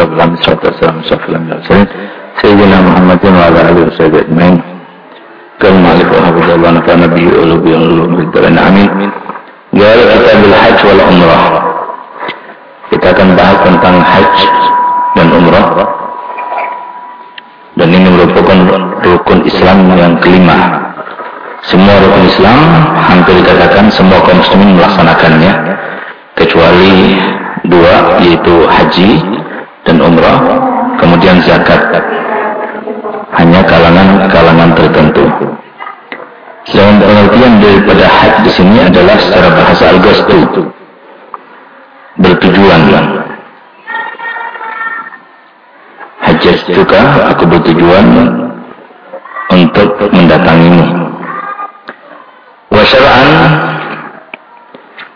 رب العالمين الصلاة والسلام على أشرف الأنبياء والمرسلين سيدنا محمد وعلى آله وصحبه أجمعين كما علف وحفظ الله نفعنا به ولو بيان الدارين آمين قال كتاب الحج والعمرة kita akan bahas tentang haji dan umrah dan ini merupakan rukun Islam yang kelima semua rukun Islam hampir dikatakan semua kaum muslimin melaksanakannya kecuali dua yaitu haji dan umrah kemudian zakat. Hanya kalangan-kalangan tertentu. Sedangkan pengertian daripada haji di sini adalah secara bahasa al-ghasbu bertujuan. Haji juga aku bertujuan untuk mendatangimu. Wa syar'an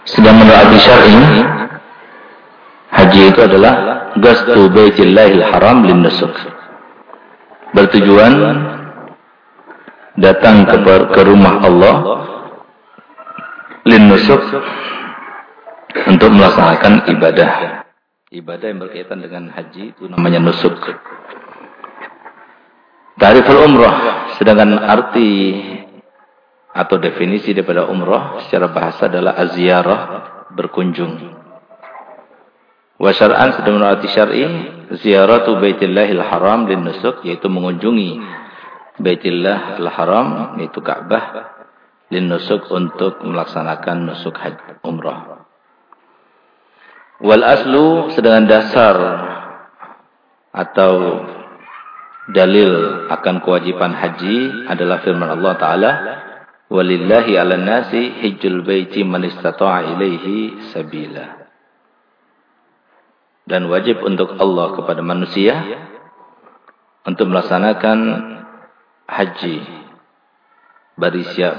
sedang menurut syar'i haji itu adalah gastu baitillahil haram lin nusuk. Bertujuan datang ke, ke rumah Allah lin nusuk untuk melaksanakan ibadah. Ibadah yang berkaitan dengan haji itu namanya nusuk. Tariful umrah. Sedangkan arti atau definisi daripada umrah secara bahasa adalah aziarah berkunjung Wa syar'an sedang arti syar'i ziaratu Baitillahil Haram lin nusuk yaitu mengunjungi Baitillah Al-Haram yaitu Ka'bah lin nusuk untuk melaksanakan nusuk haji umrah. Wal aslu sedangkan dasar atau dalil akan kewajiban haji adalah firman Allah taala walillahi 'alan nasi hajjul baiti man istata'a ilaihi sabila dan wajib untuk Allah kepada manusia untuk melaksanakan haji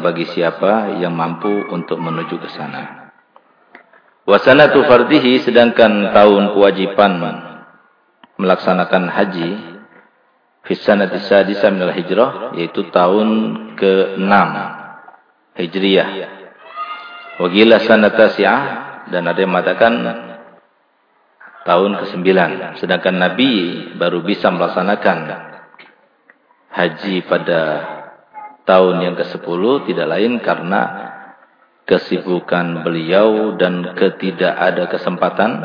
bagi siapa yang mampu untuk menuju ke sana. Wasanatu fardihi sedangkan tahun kewajiban melaksanakan haji fisanati sadisa minal hijrah yaitu tahun ke-6 Hijriyah. Wagila sanata si'ah dan ada yang mengatakan tahun ke-9. Sedangkan Nabi baru bisa melaksanakan haji pada tahun yang ke-10 tidak lain karena kesibukan beliau dan ketidak ada kesempatan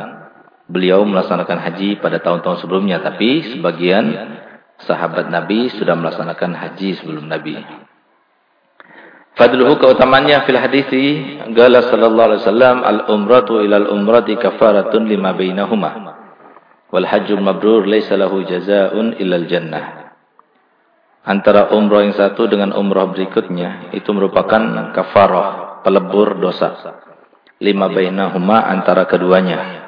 beliau melaksanakan haji pada tahun-tahun sebelumnya. Tapi sebagian sahabat Nabi sudah melaksanakan haji sebelum Nabi. Fadluhu keutamannya fil hadisi gala sallallahu alaihi wasallam al umratu ila al umrati kafaratun lima bainahuma wal hajjul mabrur laisa lahu jazaa'un illa al jannah antara umrah yang satu dengan umrah berikutnya itu merupakan kafarah pelebur dosa. Lima bainahuma antara keduanya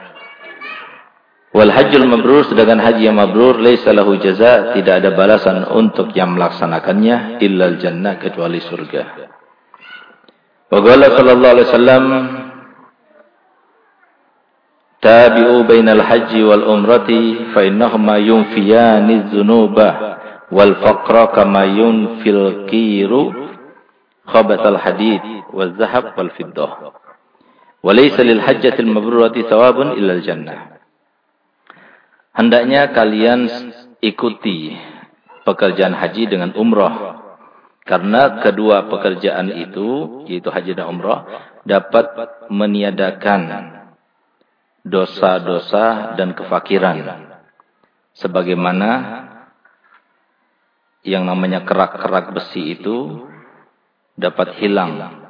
wal hajjul mabrur sedangkan haji yang mabrur laisa lahu jazaa tidak ada balasan untuk yang melaksanakannya illa al jannah kecuali surga Waqala sallallahu alaihi wasallam Tabi'u bainal haji wal umrati fa innahuma yunfiyani dzunuba wal faqra kama yunfil qiru khabatal hadid wal zahab wal fiddah. Walaysa lil hajjatil mabrurati thawabun illa al jannah. Hendaknya kalian ikuti pekerjaan haji dengan umrah karena kedua pekerjaan itu, yaitu haji dan umrah, dapat meniadakan dosa-dosa dan kefakiran. Sebagaimana yang namanya kerak-kerak besi itu dapat hilang.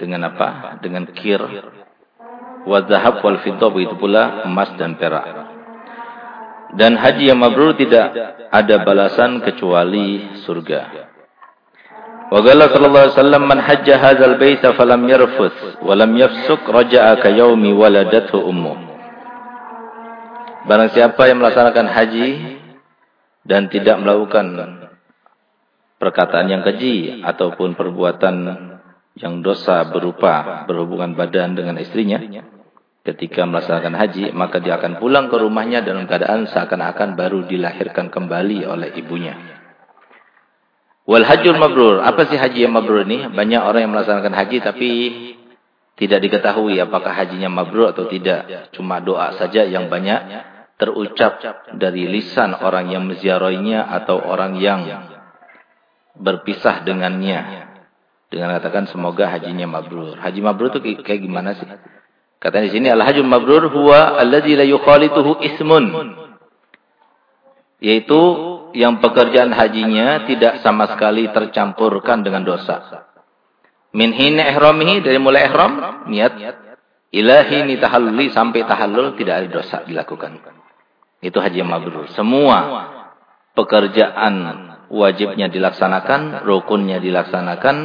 Dengan apa? Dengan kir. Wadzahab wal fiddah begitu pula emas dan perak dan haji yang mabrur tidak ada balasan kecuali surga. Wa qala sallallahu alaihi wasallam man hajja hadzal baita falam yarfuth wa lam yafsuk raja'a ka yaumi waladathu ummu. Barang siapa yang melaksanakan haji dan tidak melakukan perkataan yang keji ataupun perbuatan yang dosa berupa berhubungan badan dengan istrinya, ketika melaksanakan haji maka dia akan pulang ke rumahnya dalam keadaan seakan-akan baru dilahirkan kembali oleh ibunya. Wal hajjul mabrur. Apa sih haji yang mabrur ini? Banyak orang yang melaksanakan haji tapi tidak diketahui apakah hajinya mabrur atau tidak. Cuma doa saja yang banyak terucap dari lisan orang yang menziarahinya atau orang yang berpisah dengannya dengan katakan semoga hajinya mabrur. Haji mabrur itu kayak gimana sih? Katanya di sini al-hajjul mabrur huwa alladzi la yukhalituhu ismun. Yaitu yang pekerjaan hajinya tidak sama sekali tercampurkan dengan dosa. Min hina ihramihi dari mulai ihram niat ilahi ni tahalluli sampai tahallul tidak ada dosa dilakukan. Itu haji mabrur. Semua pekerjaan wajibnya dilaksanakan, rukunnya dilaksanakan,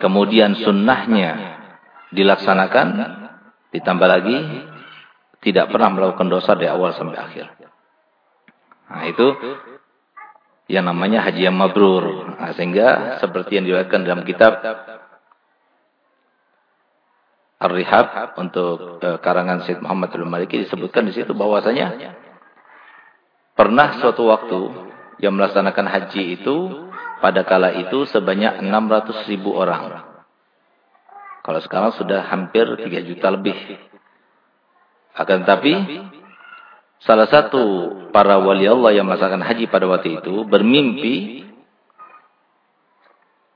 kemudian sunnahnya dilaksanakan, Ditambah lagi tidak pernah melakukan dosa dari awal sampai akhir. Nah, itu yang namanya haji yang mabrur. Nah, sehingga seperti yang diriwayatkan dalam kitab Ar-Rihab untuk uh, karangan Syed Muhammad bin Maliki disebutkan di situ bahwasanya pernah suatu waktu yang melaksanakan haji itu pada kala itu sebanyak 600 ribu orang. Kalau sekarang sudah hampir 3 juta lebih. Akan tetapi salah satu para wali Allah yang melaksanakan haji pada waktu itu bermimpi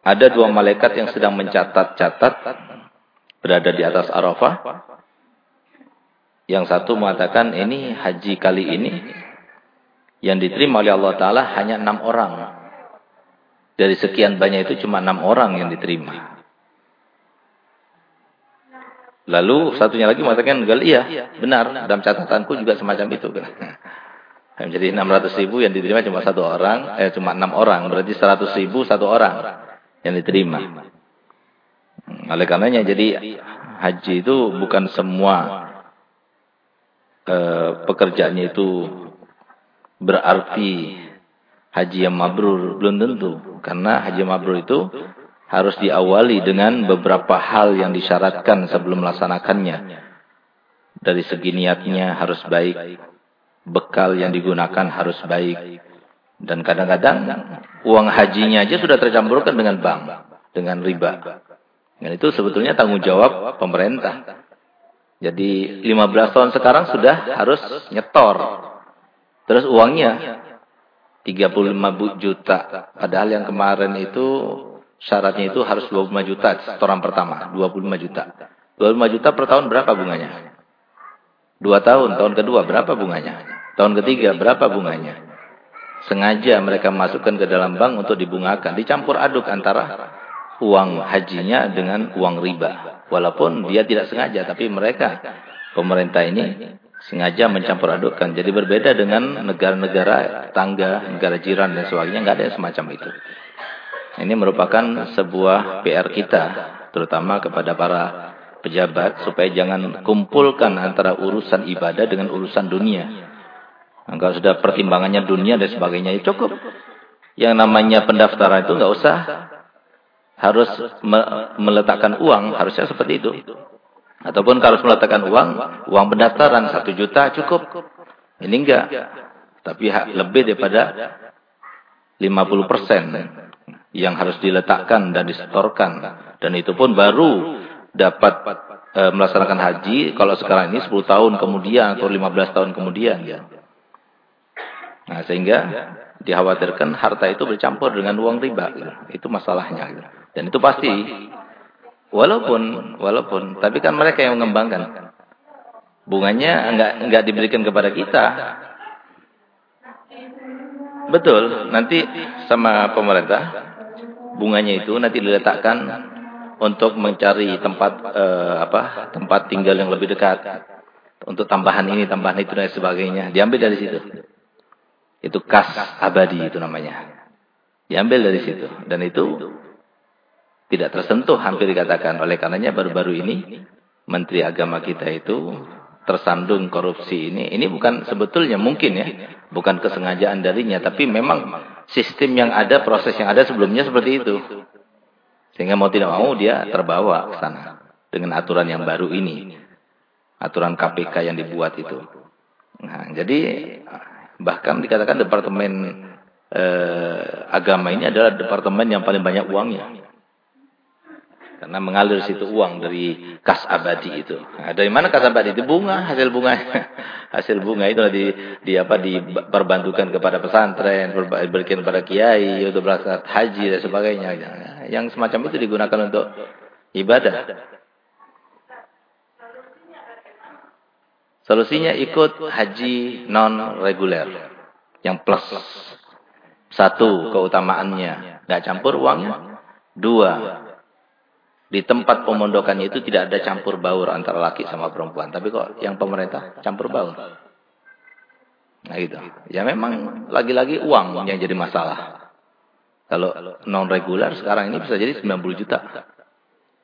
ada dua malaikat yang sedang mencatat-catat berada di atas Arafah. Yang satu mengatakan ini haji kali ini yang diterima oleh Allah Ta'ala hanya enam orang. Dari sekian banyak itu cuma enam orang yang diterima. Lalu satunya lagi mengatakan, iya, benar. Dalam catatanku juga semacam itu. Jadi 600 ribu yang diterima cuma satu orang, eh cuma enam orang. Berarti 100 ribu satu orang yang diterima. Hmm, oleh karenanya jadi haji itu bukan semua eh, pekerjaannya itu berarti haji yang mabrur. Belum tentu. Karena haji mabrur itu harus diawali dengan beberapa hal yang disyaratkan sebelum melaksanakannya. Dari segi niatnya harus baik, bekal yang digunakan harus baik. Dan kadang-kadang uang hajinya aja sudah tercampurkan dengan bank, dengan riba. Dan itu sebetulnya tanggung jawab pemerintah. Jadi 15 tahun sekarang sudah harus nyetor. Terus uangnya 35 juta. Padahal yang kemarin itu Syaratnya itu harus 25 juta setoran pertama, 25 juta. 25 juta per tahun berapa bunganya? Dua tahun, tahun kedua berapa bunganya? Tahun ketiga berapa bunganya? Sengaja mereka masukkan ke dalam bank untuk dibungakan. Dicampur aduk antara uang hajinya dengan uang riba. Walaupun dia tidak sengaja, tapi mereka, pemerintah ini sengaja mencampur adukkan. Jadi berbeda dengan negara-negara tangga, negara jiran dan sebagainya. Enggak ada yang semacam itu. Ini merupakan sebuah PR kita, terutama kepada para pejabat, supaya jangan kumpulkan antara urusan ibadah dengan urusan dunia. Kalau sudah pertimbangannya dunia dan sebagainya, ya cukup. Yang namanya pendaftaran itu nggak usah harus me meletakkan uang, harusnya seperti itu. Ataupun kalau harus meletakkan uang, uang pendaftaran satu juta cukup. Ini enggak. Tapi lebih daripada 50 persen yang harus diletakkan dan disetorkan. Dan itu pun baru dapat e, melaksanakan haji kalau sekarang ini 10 tahun kemudian atau 15 tahun kemudian. ya. Nah sehingga dikhawatirkan harta itu bercampur dengan uang riba. Gitu. Itu masalahnya. Gitu. Dan itu pasti. Walaupun, walaupun, tapi kan mereka yang mengembangkan. Bunganya enggak enggak diberikan kepada kita. Betul, nanti sama pemerintah bunganya itu nanti diletakkan untuk mencari tempat uh, apa tempat tinggal yang lebih dekat. Untuk tambahan ini tambahan itu dan sebagainya. Diambil dari situ. Itu kas abadi itu namanya. Diambil dari situ. Dan itu tidak tersentuh hampir dikatakan. Oleh karenanya baru-baru ini menteri agama kita itu tersandung korupsi ini. Ini bukan sebetulnya mungkin ya bukan kesengajaan darinya tapi memang sistem yang ada, proses yang ada sebelumnya seperti itu. Sehingga mau tidak mau dia terbawa ke sana dengan aturan yang baru ini. Aturan KPK yang dibuat itu. Nah, jadi bahkan dikatakan departemen eh, agama ini adalah departemen yang paling banyak uangnya. Karena mengalir situ uang dari kas abadi itu. Nah, dari mana kas abadi itu? Bunga, hasil bunga. hasil bunga itu di, di apa diperbantukan kepada pesantren, berikan kepada kiai untuk berangkat haji dan sebagainya. Yang semacam itu digunakan untuk ibadah. Solusinya ikut haji non reguler yang plus. Satu keutamaannya, nggak campur uangnya. Dua, di tempat pemondokannya itu tidak ada campur baur antara laki sama perempuan. Tapi kok yang pemerintah campur baur. Nah gitu. Ya memang lagi-lagi uang yang jadi masalah. Kalau non regular sekarang ini bisa jadi 90 juta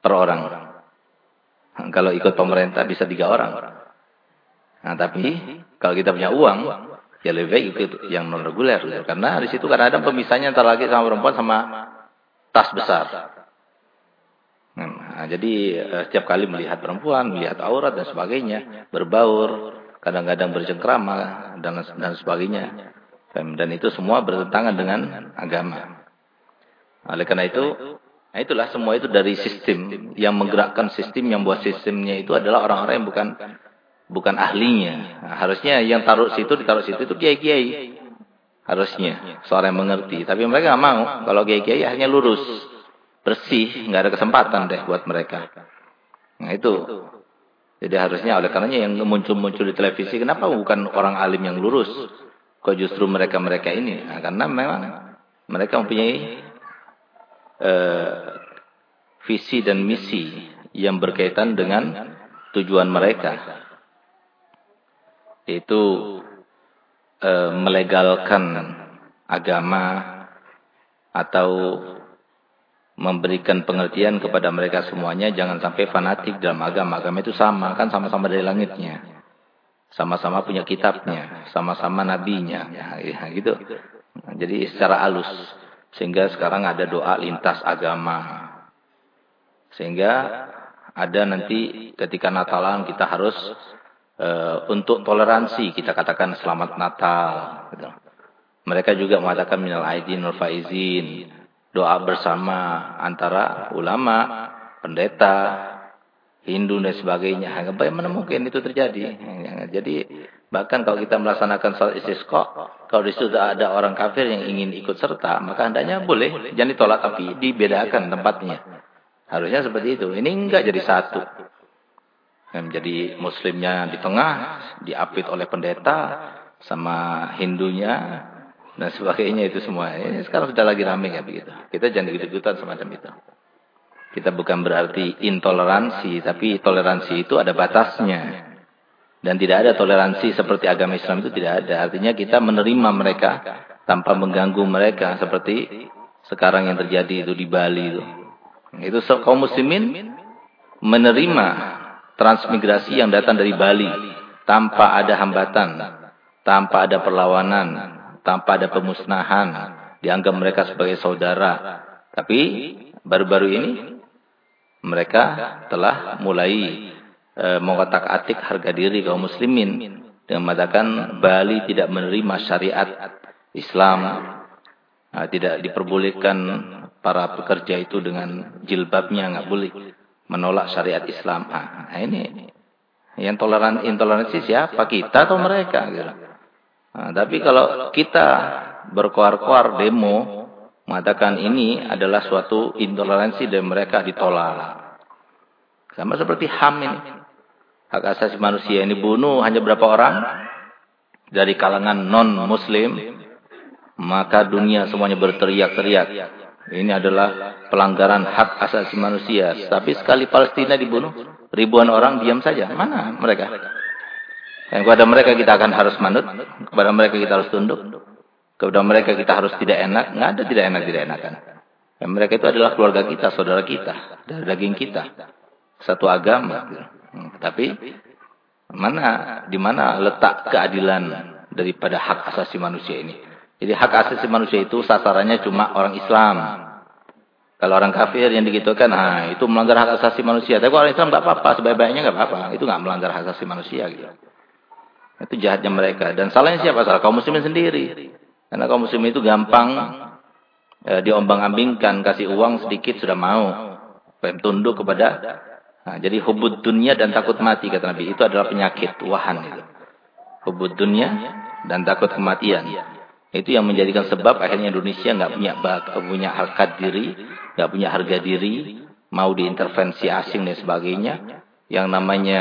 per orang. Kalau ikut pemerintah bisa tiga orang. Nah tapi kalau kita punya uang, ya lebih baik ikut yang non reguler. Karena di situ kadang-kadang pemisahnya antara laki sama perempuan sama tas besar. Nah, jadi uh, setiap kali melihat perempuan, melihat aurat dan sebagainya, berbaur, kadang-kadang bercengkrama dan dan sebagainya. Dan itu semua bertentangan dengan agama. Oleh karena itu, nah itulah semua itu dari sistem yang menggerakkan sistem yang buat sistemnya itu adalah orang-orang yang bukan bukan ahlinya. Nah, harusnya yang taruh situ ditaruh situ itu kiai-kiai. Harusnya seorang yang mengerti, tapi mereka nggak mau. Kalau kiai-kiai hanya lurus bersih, nggak ada kesempatan deh buat mereka. Nah itu. Jadi harusnya oleh karenanya yang muncul-muncul di televisi, kenapa bukan orang alim yang lurus? Kok justru mereka-mereka ini? Nah, karena memang mereka mempunyai uh, visi dan misi yang berkaitan dengan tujuan mereka. Yaitu uh, melegalkan agama atau memberikan pengertian kepada mereka semuanya jangan sampai fanatik dalam agama. Agama itu sama, kan sama-sama dari langitnya. Sama-sama punya kitabnya, sama-sama nabinya, ya, gitu. Jadi secara halus sehingga sekarang ada doa lintas agama. Sehingga ada nanti ketika Natalan kita harus uh, untuk toleransi kita katakan selamat Natal gitu. Mereka juga mengatakan minal aidin wal faizin doa bersama antara ulama, pendeta, Hindu dan sebagainya. Bagaimana mungkin itu terjadi? Jadi bahkan kalau kita melaksanakan salat istisqa, kalau di situ ada orang kafir yang ingin ikut serta, maka hendaknya boleh, jangan ditolak tapi dibedakan tempatnya. Harusnya seperti itu. Ini enggak jadi satu. Jadi muslimnya di tengah, diapit oleh pendeta, sama Hindunya, dan sebagainya itu semua. Ini sekarang sudah lagi ramai ya begitu. Kita jangan ikut-ikutan semacam itu. Kita bukan berarti intoleransi, tapi toleransi itu ada batasnya. Dan tidak ada toleransi seperti agama Islam itu tidak ada. Artinya kita menerima mereka tanpa mengganggu mereka seperti sekarang yang terjadi itu di Bali itu. Itu kaum muslimin menerima transmigrasi yang datang dari Bali tanpa ada hambatan, tanpa ada perlawanan, tanpa ada pemusnahan, dianggap mereka sebagai saudara. Tapi baru-baru ini mereka telah mulai e, mengotak-atik harga diri kaum muslimin dengan mengatakan Bali tidak menerima syariat Islam, e, tidak diperbolehkan para pekerja itu dengan jilbabnya nggak boleh menolak syariat Islam. Nah, ini yang toleran intoleransi siapa kita atau mereka gitu. Nah, tapi kalau kita berkoar-koar demo mengatakan ini adalah suatu intoleransi dan mereka ditolak. Sama seperti HAM ini. Hak asasi manusia ini bunuh hanya berapa orang dari kalangan non-muslim, maka dunia semuanya berteriak-teriak. Ini adalah pelanggaran hak asasi manusia. Tapi sekali Palestina dibunuh, ribuan orang diam saja. Mana mereka? Dan kepada mereka kita akan harus manut, kepada mereka kita harus tunduk, kepada mereka kita harus tidak enak, nggak ada tidak enak tidak enakan. Dan mereka itu adalah keluarga kita, saudara kita, dari daging kita, satu agama. Hmm, tapi mana di mana letak keadilan daripada hak asasi manusia ini? Jadi hak asasi manusia itu sasarannya cuma orang Islam. Kalau orang kafir yang digitukan, nah itu melanggar hak asasi manusia. Tapi kalau orang Islam nggak apa-apa, sebaik-baiknya nggak apa-apa. Itu nggak melanggar hak asasi manusia gitu. Itu jahatnya mereka. Dan salahnya siapa? Salah kaum muslimin sendiri. Karena kaum muslimin itu gampang eh, diombang-ambingkan. Kasih uang sedikit sudah mau. Tunduk kepada nah, jadi hubud dunia dan takut mati kata Nabi itu adalah penyakit wahan itu. Hubud dunia dan takut kematian. Itu yang menjadikan sebab akhirnya Indonesia nggak punya punya harkat diri, nggak punya harga diri, mau diintervensi asing dan sebagainya. Yang namanya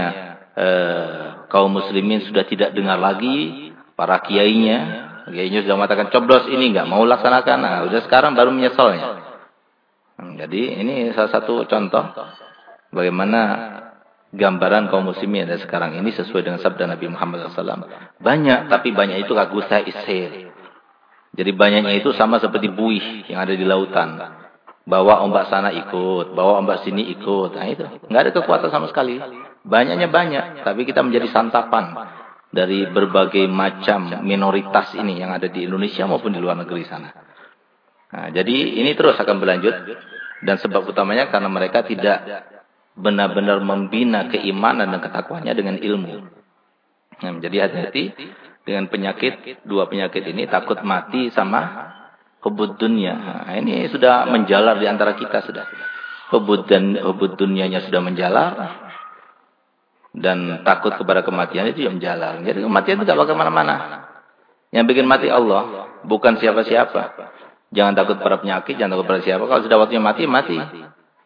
eh, kaum muslimin sudah tidak dengar lagi para kiainya. Kiainya sudah mengatakan coblos ini nggak mau laksanakan. Nah, udah sekarang baru menyesalnya. Hmm, jadi ini salah satu contoh bagaimana gambaran kaum muslimin ada sekarang ini sesuai dengan sabda Nabi Muhammad SAW. Banyak, tapi banyak itu kagusa isir. Jadi banyaknya itu sama seperti buih yang ada di lautan. Bawa ombak sana ikut, bawa ombak sini ikut. Nah itu, nggak ada kekuatan sama sekali. Banyaknya banyak, tapi kita menjadi santapan dari berbagai macam minoritas ini yang ada di Indonesia maupun di luar negeri sana. Nah, jadi ini terus akan berlanjut dan sebab utamanya karena mereka tidak benar-benar membina keimanan dan ketakwaannya dengan ilmu. Nah, jadi hati-hati dengan penyakit, dua penyakit ini takut mati sama hubud dunia. Nah, ini sudah menjalar di antara kita sudah. Hubud dan hubud dunianya sudah menjalar dan takut kepada kematian itu yang menjalar. Jadi kematian itu tidak bakal mana-mana. Yang bikin mati Allah, bukan siapa-siapa. Jangan takut pada penyakit, jangan takut pada siapa. Kalau sudah waktunya mati, mati.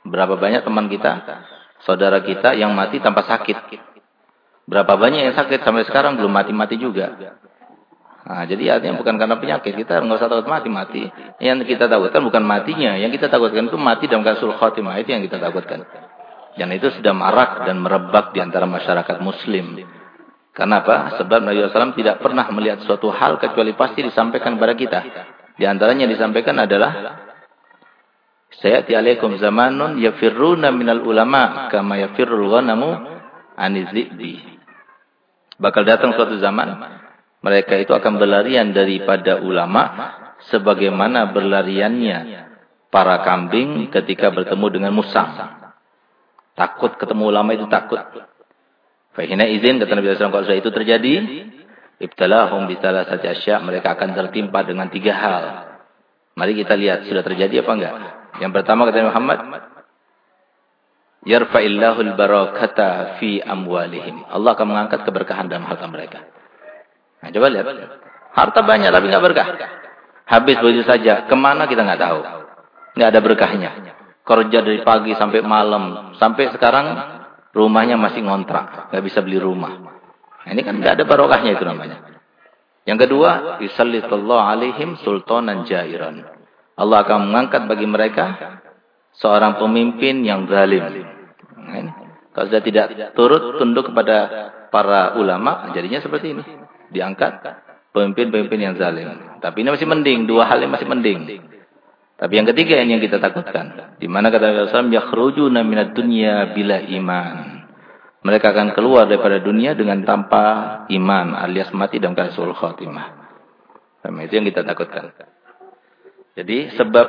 Berapa banyak teman kita, saudara kita yang mati tanpa sakit. Berapa banyak yang sakit sampai sekarang belum mati-mati juga. Nah, jadi artinya bukan karena penyakit. Kita nggak usah takut mati-mati. Yang kita takutkan bukan matinya. Yang kita takutkan itu mati dalam kasus khotimah. Itu yang kita takutkan. Dan itu sudah marak dan merebak di antara masyarakat muslim. Kenapa? Sebab Nabi SAW tidak pernah melihat suatu hal kecuali pasti disampaikan kepada kita. Di antaranya disampaikan adalah Sayati alaikum zamanun yafirruna minal ulama kama yafirrul ghanamu anizibbi. Bakal datang suatu zaman mereka itu akan berlarian daripada ulama sebagaimana berlariannya para kambing ketika bertemu dengan musang. Takut ketemu ulama itu takut. Fahina izin kata Nabi SAW kalau itu terjadi, Ibtalahum bitala saja asya. Mereka akan tertimpa dengan tiga hal. Mari kita lihat sudah terjadi apa enggak. Yang pertama kata Muhammad. Yarfa'illahu al-barakata fi amwalihim. Allah akan mengangkat keberkahan dalam harta mereka. Nah, coba lihat. Harta banyak tapi enggak berkah. Habis begitu saja. Ke mana kita enggak tahu. Enggak ada berkahnya. Kerja dari pagi sampai malam. Sampai sekarang rumahnya masih ngontrak. Enggak bisa beli rumah. Nah, ini kan tidak ada barokahnya itu namanya. Yang kedua, yusallitallahu alaihim sultanan jairan. Allah akan mengangkat bagi mereka seorang pemimpin yang zalim. Nah. Kalau sudah tidak turut tunduk kepada para ulama, jadinya seperti ini. Diangkat pemimpin-pemimpin yang zalim. Tapi ini masih mending, dua hal ini masih mending. Tapi yang ketiga ini yang kita takutkan. Di mana kata Rasulullah, yakhrujuna minad dunya bila iman. Mereka akan keluar daripada dunia dengan tanpa iman alias mati dalam kasul khotimah. Itu yang kita takutkan. Jadi sebab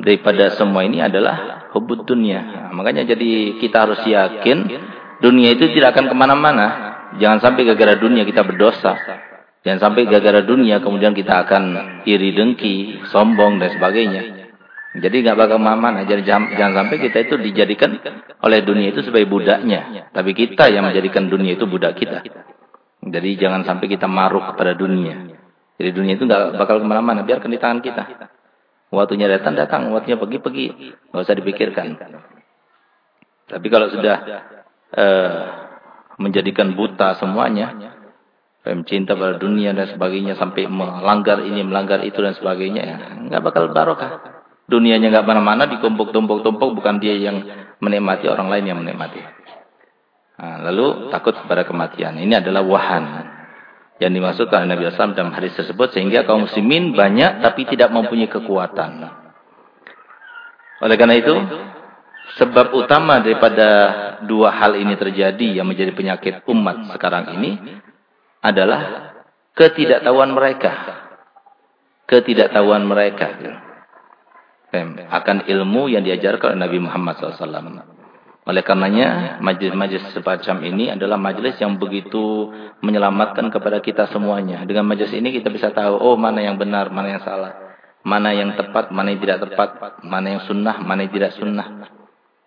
daripada semua ini adalah hubud dunia. Makanya jadi kita harus yakin dunia itu tidak akan ke mana-mana. Jangan sampai gara-gara dunia kita berdosa. Jangan sampai gara-gara dunia kemudian kita akan iri dengki, sombong dan sebagainya. Jadi nggak bakal mana Jadi jangan, jangan sampai kita itu dijadikan oleh dunia itu sebagai budaknya. Tapi kita yang menjadikan dunia itu budak kita. Jadi jangan sampai kita maruk kepada dunia. Jadi dunia itu nggak bakal ke mana-mana. Biarkan di tangan kita. Waktunya datang, datang. Waktunya pergi, pergi. Nggak usah dipikirkan. Tapi kalau sudah uh, menjadikan buta semuanya, cinta pada dunia dan sebagainya sampai melanggar ini, melanggar itu dan sebagainya, ya, nggak bakal barokah. Dunianya nggak mana-mana, ditumpuk-tumpuk-tumpuk, bukan dia yang menikmati, orang lain yang menikmati. Nah, lalu takut kepada kematian. Ini adalah wahan. Yang dimaksudkan Nabi SAW dalam hadis tersebut. Sehingga kaum muslimin banyak tapi tidak mempunyai kekuatan. Oleh karena itu, sebab utama daripada dua hal ini terjadi yang menjadi penyakit umat sekarang ini adalah ketidaktahuan mereka. Ketidaktahuan mereka akan ilmu yang diajarkan oleh Nabi Muhammad SAW. Oleh karenanya, majlis-majlis semacam ini adalah majlis yang begitu menyelamatkan kepada kita semuanya. Dengan majlis ini kita bisa tahu, oh mana yang benar, mana yang salah. Mana yang tepat, mana yang tidak tepat. Mana yang sunnah, mana yang tidak sunnah.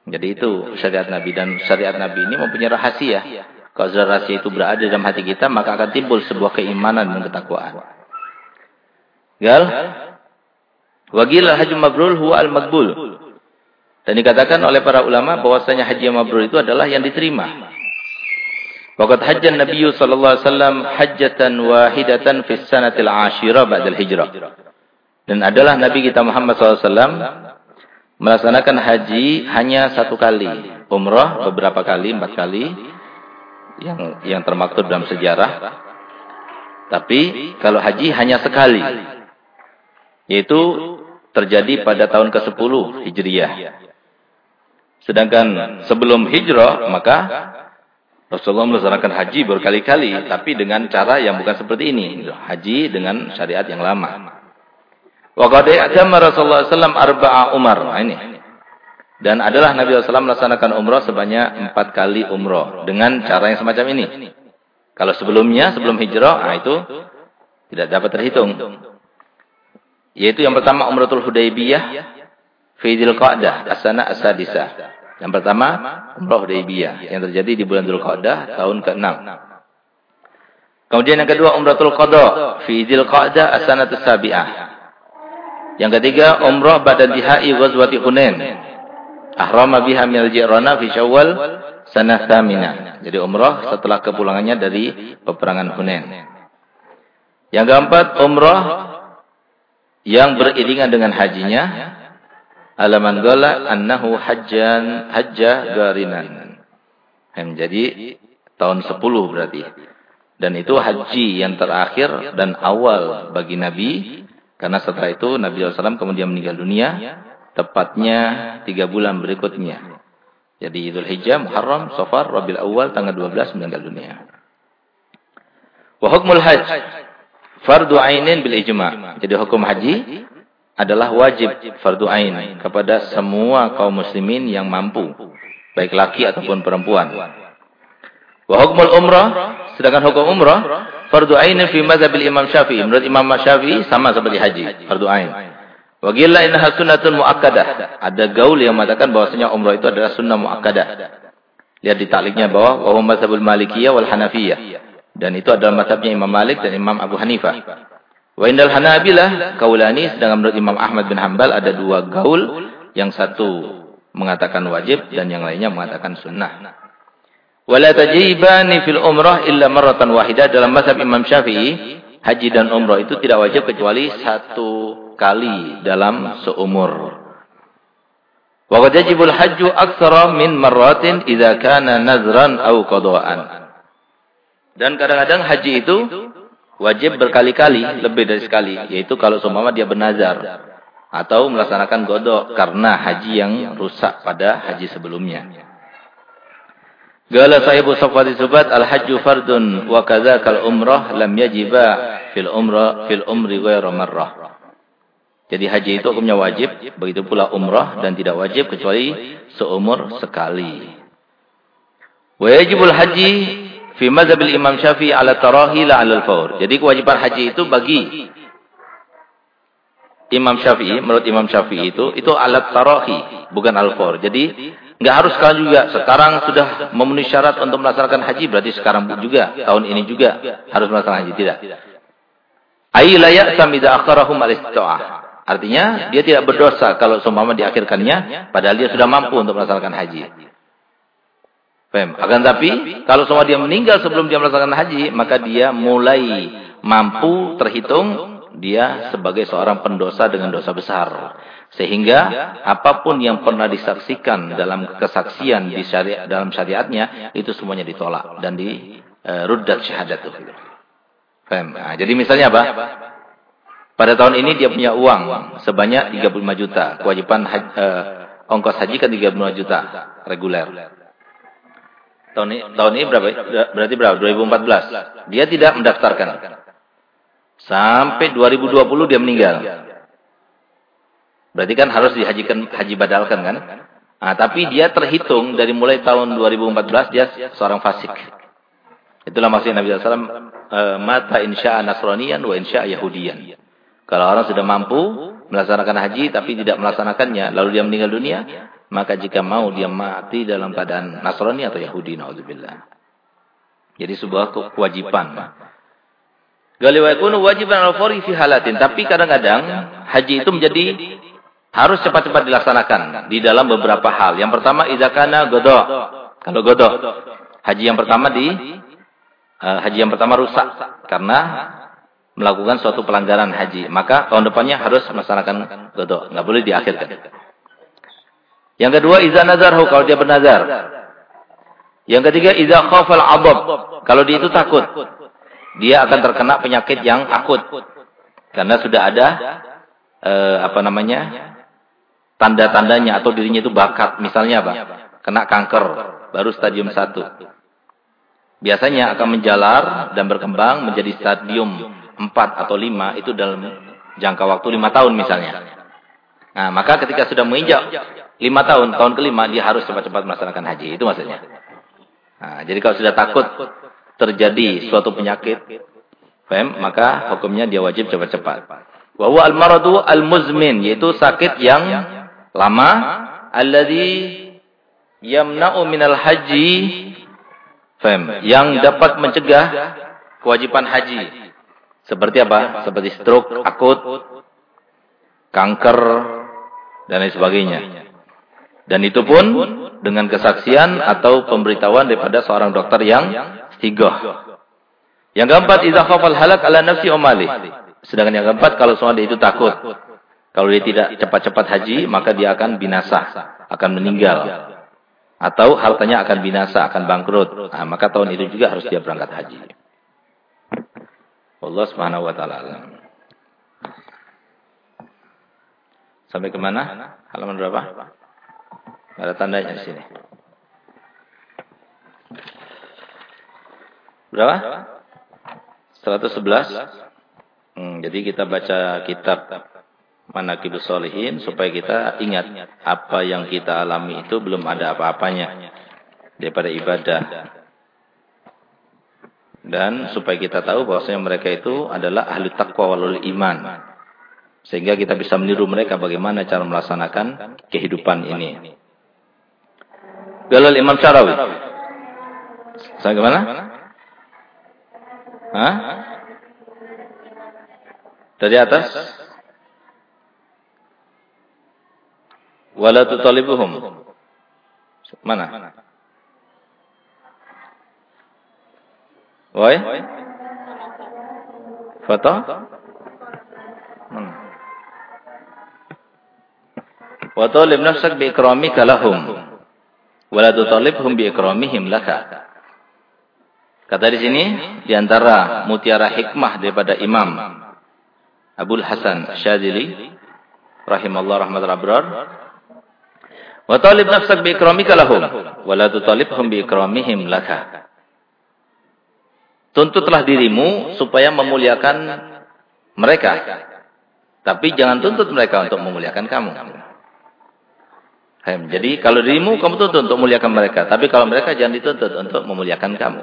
Jadi itu syariat Nabi dan syariat Nabi ini mempunyai rahasia. Kalau rahasia itu berada dalam hati kita, maka akan timbul sebuah keimanan dan ketakwaan. Gal? Wagil haji mabrul huwa al-magbul. Dan dikatakan oleh para ulama bahwasanya haji mabrur itu adalah yang diterima. Waqad hajjan Nabi sallallahu alaihi wasallam hajjatan wahidatan fi sanatil ashira ba'dal hijrah. Dan adalah Nabi kita Muhammad sallallahu alaihi wasallam melaksanakan haji hanya satu kali, umrah beberapa kali, empat kali. yang yang termaktub dalam sejarah. Tapi kalau haji hanya sekali, yaitu terjadi pada tahun ke-10 Hijriah. Sedangkan sebelum hijrah maka Rasulullah melaksanakan haji berkali-kali, tapi dengan cara yang bukan seperti ini. Haji dengan syariat yang lama. Wa qad Rasulullah sallam arba'a umar. Nah, ini. Dan adalah Nabi SAW melaksanakan umrah sebanyak empat kali umrah dengan cara yang semacam ini. Kalau sebelumnya, sebelum hijrah, nah itu tidak dapat terhitung. Yaitu yang pertama umratul Hudaybiyah fi Dzulqa'dah, asana asadisa. Yang pertama umrah Hudaybiyah yang terjadi di bulan Dzulqa'dah tahun ke-6. Kemudian yang kedua umratul Qada fi Dzulqa'dah asanatus sabi'ah. Yang ketiga, umrah pada dihai ghazwati Hunain. Ahrama biha mil jirana fi Syawal sanah thamina. Jadi umrah setelah kepulangannya dari peperangan Hunain. Yang keempat, umrah yang beriringan dengan hajinya. Alaman gala annahu hajjan hajja garinan. Jadi tahun 10 berarti. Dan itu haji yang terakhir dan awal bagi Nabi karena setelah itu Nabi SAW kemudian meninggal dunia. Tepatnya tiga bulan berikutnya. Jadi Idul Hijjah, Muharram, Safar, Rabiul Awal, tanggal 12 meninggal dunia. Wa hukmul hajj. Fardu ainin bil ijma. Jadi hukum haji adalah wajib fardu ain kepada semua kaum muslimin yang mampu. Baik laki ataupun perempuan. Wa hukmul umrah. Sedangkan hukum umrah fardu ain fi mazhabil Imam Syafi'i. Menurut Imam Syafi'i sama seperti haji, fardu ain. Wa qila innaha sunnatun muakkadah. Ada gaul yang mengatakan bahwasanya umrah itu adalah sunnah muakkadah. Lihat di takliknya bahwa wa mazhabul Malikiyah wal Hanafiyah. Dan itu adalah mazhabnya Imam Malik dan Imam Abu Hanifah. Wa indal Hanabilah kaulani sedangkan menurut Imam Ahmad bin Hambal ada dua gaul yang satu mengatakan wajib dan yang lainnya mengatakan sunnah. Wala tajibani fil umrah illa marratan wahidah dalam mazhab Imam Syafi'i, haji dan umrah itu tidak wajib kecuali satu kali dalam seumur. Wa qad yajibul hajju aktsara min marratin idza kana nazran aw qada'an. Dan kadang-kadang haji itu wajib berkali-kali, lebih dari sekali, yaitu kalau seumpama dia bernazar atau melaksanakan godok karena haji yang rusak pada haji sebelumnya. Gala sahibu safati subat al-hajju fardun wa kadzakal umrah lam yajiba fil umrah fil umri ghairu marrah. Jadi haji itu hukumnya wajib, begitu pula umrah dan tidak wajib kecuali seumur sekali. Wa yajibul haji fi mazhabil Imam Syafi'i ala tarahi la 'ala al-fawr. Jadi kewajiban haji itu bagi Imam Syafi'i, menurut Imam Syafi'i itu itu alat tarahi, bukan al-fawr. Jadi Enggak harus sekarang juga. Sekarang sudah memenuhi syarat untuk melaksanakan haji. Berarti sekarang juga. Tahun ini juga harus melaksanakan haji. Tidak. Ayyulayak samida akharahum alista'ah. Artinya, dia tidak berdosa kalau seumpama diakhirkannya. Padahal dia sudah mampu untuk melaksanakan haji. Fem. Akan tapi, kalau semua dia meninggal sebelum dia melaksanakan haji. Maka dia mulai mampu terhitung dia sebagai seorang pendosa dengan dosa besar. Sehingga apa pun yang pernah disaksikan dalam kesaksian di syariat dalam syariatnya itu semuanya ditolak dan di uh, ruddat syahadatuh. Nah, jadi misalnya apa? Pada tahun ini dia punya uang sebanyak 35 juta. Kewajiban haji, uh, ongkos haji kan 35 juta reguler. Tahun ini, tahun ini berapa? Berarti berapa? 2014. Dia tidak mendaftarkan. Sampai 2020 dia meninggal. Berarti kan harus dihajikan haji badalkan kan? Nah, tapi dia terhitung dari mulai tahun 2014 dia seorang fasik. Itulah maksudnya Nabi SAW. Eh, mata insya'a nasraniyan wa insya'a yahudiyan. Kalau orang sudah mampu melaksanakan haji tapi tidak melaksanakannya. Lalu dia meninggal dunia. maka jika mau dia mati dalam keadaan Nasrani atau Yahudi naudzubillah. Jadi sebuah kewajiban. Gali wa yakunu wajiban al-fawri fi halatin, tapi kadang-kadang haji itu menjadi harus cepat-cepat dilaksanakan di dalam beberapa hal. Yang pertama idza kana godo. Kalau godo, haji yang pertama di uh, haji yang pertama rusak karena melakukan suatu pelanggaran haji, maka tahun depannya harus melaksanakan godo, nggak boleh diakhirkan. Yang kedua, iza nazarhu kalau dia bernazar. Yang ketiga, iza khafal abab kalau dia itu takut, dia akan terkena penyakit yang akut karena sudah ada eh, apa namanya tanda-tandanya atau dirinya itu bakat, misalnya apa? Kena kanker, baru stadium satu. Biasanya akan menjalar dan berkembang menjadi stadium empat atau lima itu dalam jangka waktu lima tahun misalnya. Nah, maka ketika sudah menginjak lima tahun, tahun kelima dia harus cepat-cepat melaksanakan haji. Itu maksudnya. Nah, jadi kalau sudah takut terjadi suatu penyakit, fem, maka hukumnya dia wajib cepat-cepat. Wa al-maradu al-muzmin, yaitu sakit yang lama alladhi yamna'u minal haji yang dapat mencegah kewajiban haji. Seperti apa? Seperti stroke akut, kanker, dan lain sebagainya. Dan itu pun dengan kesaksian atau pemberitahuan daripada seorang dokter yang tigoh. Yang keempat, idza khafal halak ala nafsi umali. Sedangkan yang keempat, kalau dia itu takut. Kalau dia tidak cepat-cepat haji, maka dia akan binasa, akan meninggal. Atau hartanya akan binasa, akan bangkrut. Nah, maka tahun itu juga harus dia berangkat haji. Allah Subhanahu wa taala Sampai ke mana? Halaman berapa? Ada tandanya di sini. Berapa? 111. Hmm, jadi kita baca kitab Manaqibus Solihin supaya kita ingat apa yang kita alami itu belum ada apa-apanya daripada ibadah dan supaya kita tahu bahwasanya mereka itu adalah ahli taqwa walul iman. Sehingga kita bisa meniru mereka bagaimana cara melaksanakan kehidupan ini. Galal Imam Syarawi. Saya ke mana? Hah? Dari atas? Wala tutalibuhum. Mana? Woi? Hmm. Wa talib nafsak bi ikramika lahum wa la tutalibhum bi ikramihim laka. Kata di sini di antara mutiara hikmah daripada Imam Abdul Hasan Syadzili rahimallahu rahmatul abrar wa talib nafsak bi ikramika lahum wa la tutalibhum bi ikramihim laka. Tuntutlah dirimu supaya memuliakan mereka. Tapi jangan tuntut mereka untuk memuliakan kamu. Jadi kalau dirimu kamu tuntut untuk memuliakan mereka. Tapi kalau mereka jangan dituntut untuk memuliakan kamu.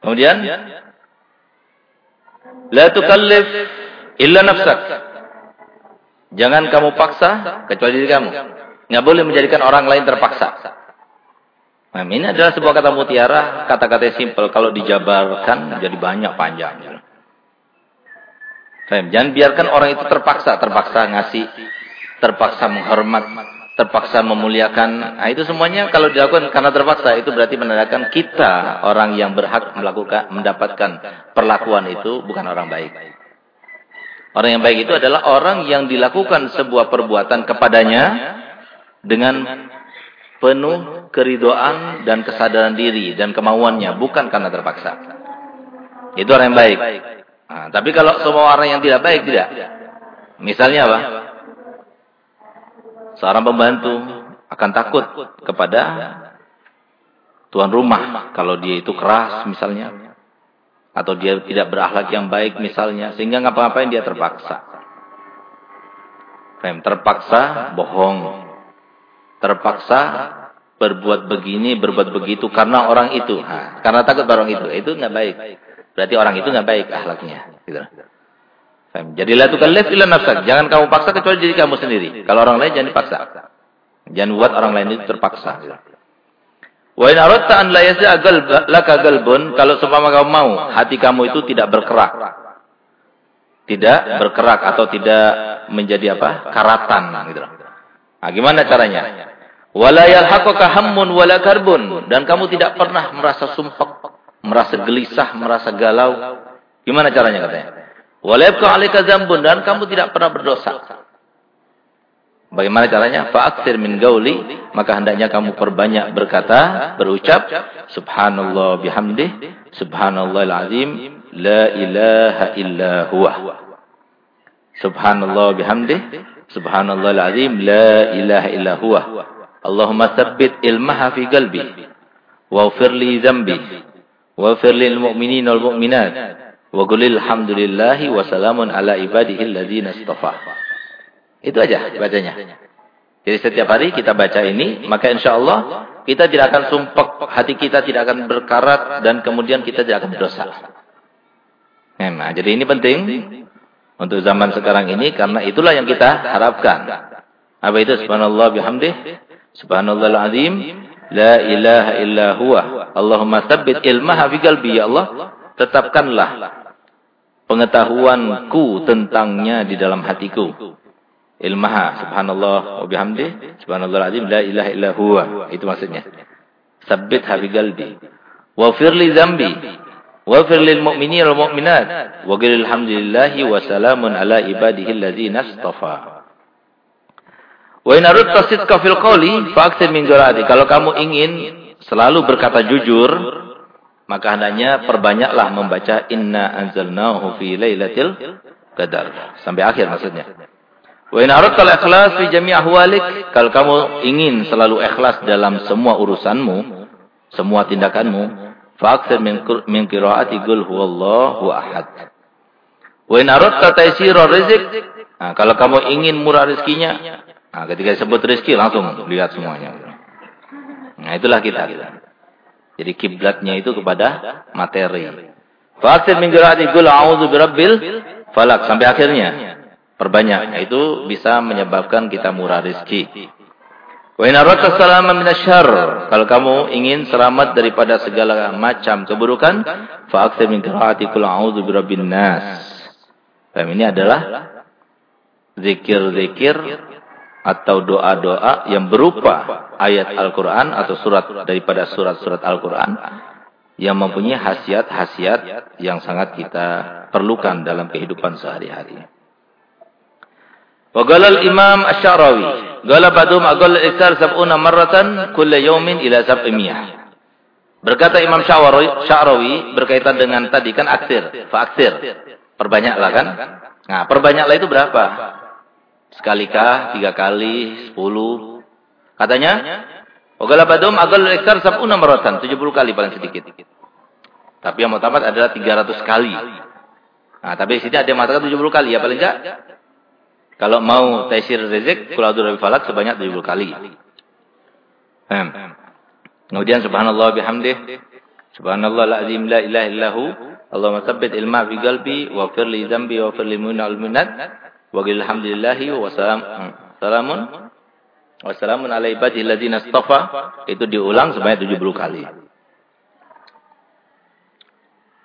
Kemudian. La tukallif illa nafsak. Jangan kamu paksa kecuali diri kamu. Nggak boleh menjadikan orang lain terpaksa. Nah, ini adalah sebuah kata mutiara, kata-kata simpel. Kalau dijabarkan jadi banyak panjangnya. Jangan biarkan orang itu terpaksa, terpaksa ngasih, terpaksa menghormat, terpaksa memuliakan. Nah, itu semuanya kalau dilakukan karena terpaksa itu berarti menandakan kita orang yang berhak melakukan mendapatkan perlakuan itu bukan orang baik. Orang yang baik itu adalah orang yang dilakukan sebuah perbuatan kepadanya dengan penuh keridoan dan kesadaran diri dan kemauannya, bukan karena terpaksa. Itu orang yang baik. Nah, tapi kalau semua orang yang tidak baik, tidak. Misalnya apa? Seorang pembantu akan takut kepada tuan rumah kalau dia itu keras misalnya. Atau dia tidak berakhlak yang baik misalnya. Sehingga ngapa-ngapain dia terpaksa. Terpaksa bohong terpaksa berbuat begini, berbuat begitu karena orang itu. Nah, karena takut orang itu. Itu nggak baik. Berarti orang itu nggak baik akhlaknya. Gitu. Jadi la tukallif illa nafsak. Jangan kamu paksa kecuali diri kamu sendiri. Kalau orang lain jangan dipaksa. Jangan buat orang lain itu terpaksa. Wa in aradta an la yas'a laka galbun, kalau seumpama kamu mau hati kamu itu tidak berkerak. Tidak berkerak atau tidak menjadi apa? karatan gitu. Nah, gimana caranya? Wala yalhaquka hammun wala karbun dan kamu tidak pernah merasa sumpek, merasa gelisah, merasa galau. Gimana caranya katanya? Walaupun alika zambun dan kamu tidak pernah berdosa. Bagaimana caranya? Fa'aksir min gauli, maka hendaknya kamu perbanyak berkata, berucap subhanallah bihamdih, subhanallahil azim, la ilaha illa huwa. Subhanallah bihamdih, subhanallahil azim, la ilaha illa huwa. Allahumma tsabbit ilmaha fi qalbi, waghfir li dhanbi, waghfir lil mu'minin wal mu'minat, Wa qulil hamdulillahi wa salamun ala ibadihi alladzina istafa. Itu aja bacanya. Jadi setiap hari kita baca ini, maka insya Allah kita tidak akan sumpek, hati kita tidak akan berkarat, dan kemudian kita tidak akan berdosa. Nah, jadi ini penting untuk zaman sekarang ini, karena itulah yang kita harapkan. Apa itu? Subhanallah bihamdih, subhanallah azim, la ilaha illa huwa. Allahumma sabbit ilmaha fi qalbi, ya Allah. Tetapkanlah pengetahuanku tentangnya di dalam hatiku. Ilmaha subhanallah wa bihamdi subhanallah azim la ilaha illa huwa. Itu maksudnya. Sabbit hafi galbi. Wa firli zambi. Wa firlil mu'minin wal mu'minat. Wa qil alhamdulillahi wa salamun ala ibadihi alladzina istafa. Wa in aradta sidqa fil qawli fa'aktsir min jur'ati. Kalau kamu ingin selalu berkata jujur, maka hendaknya perbanyaklah membaca inna anzalnahu fi lailatul qadar sampai akhir maksudnya. Wa in aradta ikhlas fi jami' ahwalik, kalau kamu ingin selalu ikhlas dalam semua urusanmu, semua tindakanmu, fa'aktsir min min qiraati qul huwallahu ahad. Wa in aradta nah, kalau kamu ingin murah rezekinya, nah, ketika disebut rezeki langsung lihat semuanya. Nah, itulah kita. Jadi kiblatnya itu kepada materi. Fasil min qiraati qul a'udzu birabbil falak sampai akhirnya. Perbanyak. Itu bisa menyebabkan kita murah rezeki. Wa in aradta salama minasyarr. Kalau kamu ingin selamat daripada segala macam keburukan, fa aktsir min qiraati qul nas. Ini adalah zikir-zikir atau doa-doa yang berupa ayat Al-Quran atau surat daripada surat-surat Al-Quran yang mempunyai khasiat-khasiat yang sangat kita perlukan dalam kehidupan sehari-hari. Wa qala al-Imam Asy-Sya'rawi, qala ba'dhum aqall al-iktsar sab'una marratan kull yawmin ila sab'imiyah. Berkata Imam Sya'rawi berkaitan dengan tadi kan aksir, fa aksir. Perbanyaklah kan? Nah, perbanyaklah itu berapa? Sekalikah, tiga kali, sepuluh. Katanya, Ogala badum agal ektar sab'una. Tujuh puluh kali paling sedikit. Tapi yang mutamat adalah tiga ratus kali. Nah, tapi sini ada yang mengatakan tujuh puluh kali. Ya paling enggak. Kalau mau taisir rezek, kuladur Rabi Falak sebanyak tujuh puluh kali. Hmm. Kemudian subhanallah bihamdih. Subhanallah la'azim la ilaha illahu. Allahumma sabbit ilma fi qalbi wa firli zambi wa firli munal minat. Wa alhamdulillahi wa salam, salamun wa salamun ala ibadihi alladziina istafa itu diulang sebanyak 70 kali.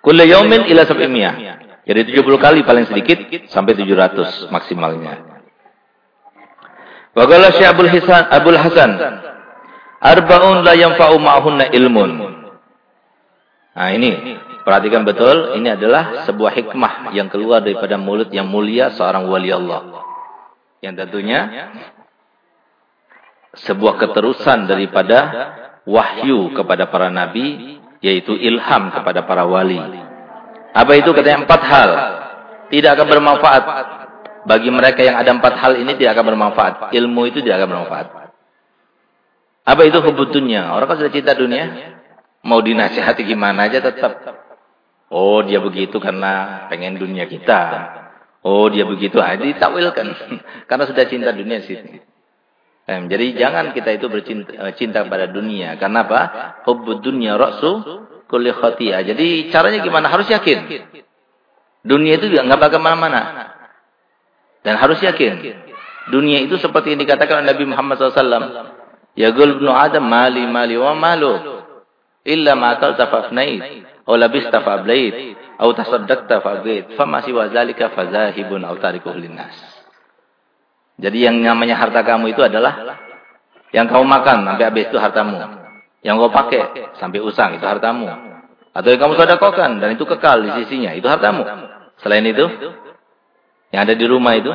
Kullu yaumin ila sab'imiyah. Jadi 70 kali paling sedikit sampai 700 maksimalnya. Wa qala Syekh Abdul Hasan Abdul Hasan arba'un la yanfa'u ma'hunna ilmun. Nah ini Perhatikan betul, ini adalah sebuah hikmah yang keluar daripada mulut yang mulia seorang wali Allah. Yang tentunya sebuah keterusan daripada wahyu kepada para nabi, yaitu ilham kepada para wali. Apa itu? Katanya empat hal. Tidak akan bermanfaat. Bagi mereka yang ada empat hal ini tidak akan bermanfaat. Ilmu itu tidak akan bermanfaat. Apa itu kebutuhannya? Orang kan sudah cinta dunia. Mau dinasihati gimana aja tetap Oh dia begitu karena pengen dunia kita. Oh dia begitu. Ah, ditakwilkan. karena sudah cinta dunia sih. jadi jangan kita itu bercinta eh, cinta pada dunia. Karena apa? Dunia ra'su kulikhotiyah. Jadi caranya gimana? Harus yakin. Dunia itu juga nggak bakal mana-mana. Dan harus yakin. Dunia itu seperti yang dikatakan Nabi Muhammad SAW. Ya gul ibnu Adam mali mali wa malu. Illa ma talta fafnait. Aw labista fa'ablait. Aw tasaddaqta fa'abait. Fama siwa zalika fazahibun aw tarikuh linnas. Jadi yang namanya harta kamu itu adalah yang kamu makan sampai habis itu hartamu. Yang kau pakai sampai usang itu hartamu. Atau yang kamu sedekahkan dan itu kekal di sisinya, itu hartamu. Selain itu, yang ada di rumah itu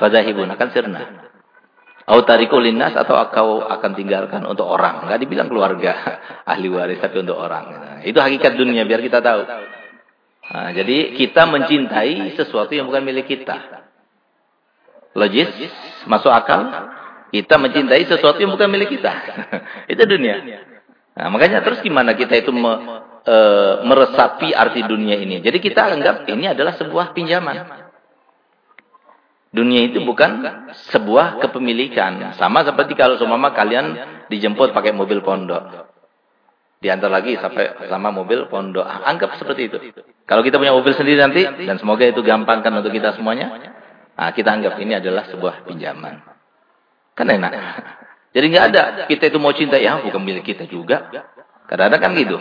fazahibun akan sirna. Au tariku linnas atau kau akan tinggalkan untuk orang. Enggak dibilang keluarga ahli waris tapi untuk orang. Nah, itu hakikat dunia biar kita tahu. Nah, jadi kita mencintai sesuatu yang bukan milik kita. Logis, masuk akal. Kita mencintai sesuatu yang bukan milik kita. itu dunia. Nah, makanya terus gimana kita itu me, e, meresapi arti dunia ini. Jadi kita anggap ini adalah sebuah pinjaman. Dunia itu bukan sebuah kepemilikan. Sama seperti kalau seumpama kalian dijemput pakai mobil pondok. Diantar lagi sampai sama mobil pondok. Anggap seperti itu. Kalau kita punya mobil sendiri nanti, dan semoga itu gampangkan untuk kita semuanya. Nah, kita anggap ini adalah sebuah pinjaman. Kan enak. Jadi nggak ada kita itu mau cinta ya bukan milik kita juga. Kadang-kadang kan gitu.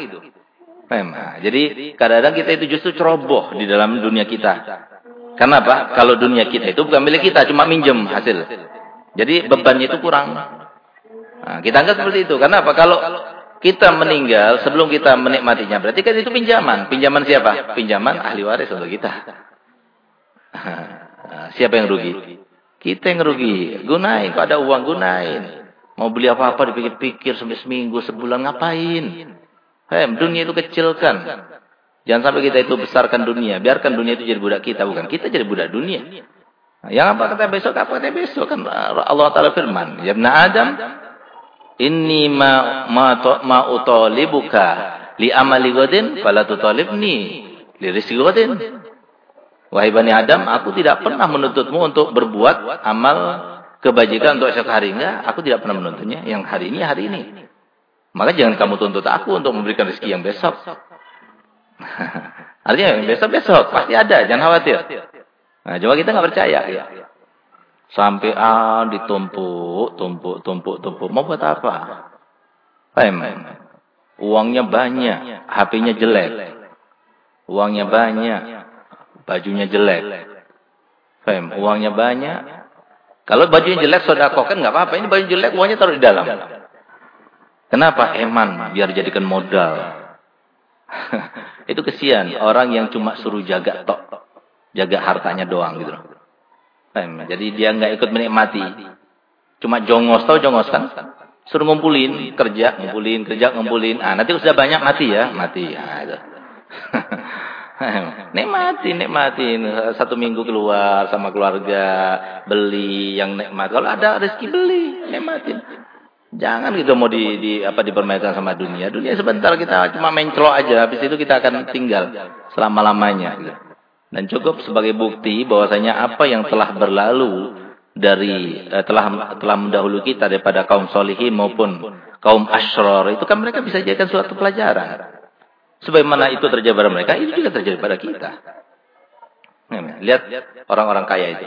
Memang. Jadi kadang-kadang kita itu justru ceroboh di dalam dunia kita. Kenapa? Kalau dunia kita itu bukan milik kita, cuma minjem hasil. Jadi bebannya itu kurang. Nah, kita anggap seperti itu. Kenapa? Kalau kita meninggal sebelum kita menikmatinya, berarti kan itu pinjaman. Pinjaman siapa? Pinjaman ahli waris untuk kita. Nah, siapa yang rugi? Kita yang rugi. Gunain, kalau ada uang gunain. Mau beli apa-apa dipikir-pikir sampai seminggu, sebulan ngapain? Hei, dunia itu kecilkan. Jangan sampai kita itu besarkan dunia. Biarkan dunia itu jadi budak kita. Bukan kita jadi budak dunia. Nah, yang apa kata besok, apa kata besok. Kan Allah Ta'ala firman. Ya Adam. Inni ma, ma, ma utolibuka li amali godin. Fala tutolibni li godin. Wahai Bani Adam, aku tidak pernah menuntutmu untuk berbuat amal kebajikan untuk esok hari. Enggak, aku tidak pernah menuntutnya. Yang hari ini, hari ini. Maka jangan kamu tuntut aku untuk memberikan rezeki yang besok. Artinya yang besok-besok. Pasti ada, jangan khawatir. Nah, coba kita nggak percaya. Sampai ah, ditumpuk, tumpuk, tumpuk, tumpuk. Mau buat apa? Paham? Uangnya banyak, HP-nya jelek. Uangnya banyak, bajunya jelek. Faham? Uangnya banyak. Kalau bajunya jelek kan nggak apa-apa. Ini baju jelek uangnya taruh di dalam. Kenapa? Eman biar jadikan modal. itu kesian orang yang cuma suruh jaga tok. Jaga hartanya doang gitu Faham? Jadi dia nggak ikut menikmati. Cuma jongos tau jongos kan? Suruh ngumpulin, kerja, ngumpulin, kerja, ngumpulin. Ah, nanti sudah banyak mati ya, mati. Ah, itu. nikmati, nikmati. Satu minggu keluar sama keluarga, beli yang nikmat. Kalau ada rezeki beli, nikmatin. Jangan gitu mau di, di apa dipermainkan sama dunia. Dunia sebentar kita cuma main celok aja, habis itu kita akan tinggal selama-lamanya. Dan cukup sebagai bukti bahwasanya apa yang telah berlalu dari eh, telah telah mendahulu kita daripada kaum solihin maupun kaum asyror itu kan mereka bisa jadikan suatu pelajaran. Sebagaimana itu terjadi pada mereka, itu juga terjadi pada kita. Lihat orang-orang kaya itu.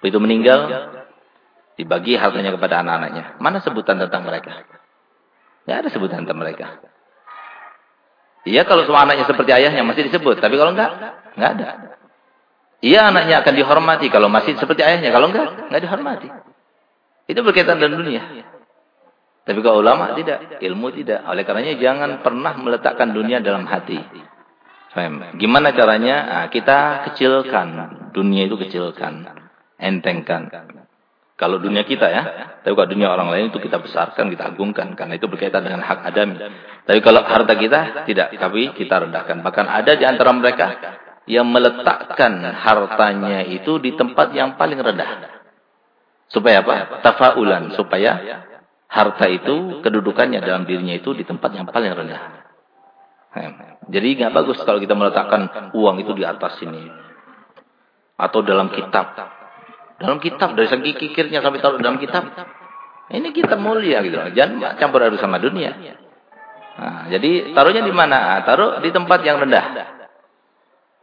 Begitu meninggal, dibagi hartanya kepada anak-anaknya. Mana sebutan tentang mereka? Tidak ada sebutan tentang mereka. Iya kalau semua anaknya seperti ayahnya masih disebut. Tapi kalau enggak, enggak ada. Iya anaknya akan dihormati kalau masih seperti ayahnya. Kalau enggak, enggak dihormati. Itu berkaitan dengan dunia. Tapi kalau ulama tidak, ilmu tidak. Oleh karenanya jangan pernah meletakkan dunia dalam hati. Gimana caranya? Nah, kita kecilkan. Dunia itu kecilkan. Entengkan. Kalau dunia kita ya. Tapi kalau dunia orang lain itu kita besarkan, kita agungkan. Karena itu berkaitan dengan hak adami. Tapi kalau harta kita, tidak. Tapi kita rendahkan. Bahkan ada di antara mereka yang meletakkan hartanya itu di tempat yang paling rendah. Supaya apa? Tafaulan. Supaya harta itu kedudukannya dalam dirinya itu di tempat yang paling rendah. Jadi nggak bagus kalau kita meletakkan uang itu di atas sini atau dalam kitab. Dalam kitab dari segi kikirnya sampai taruh dalam kitab. Ini kita mulia gitu. Jangan campur aduk sama dunia. Nah, jadi taruhnya di mana? Nah, taruh di tempat yang rendah.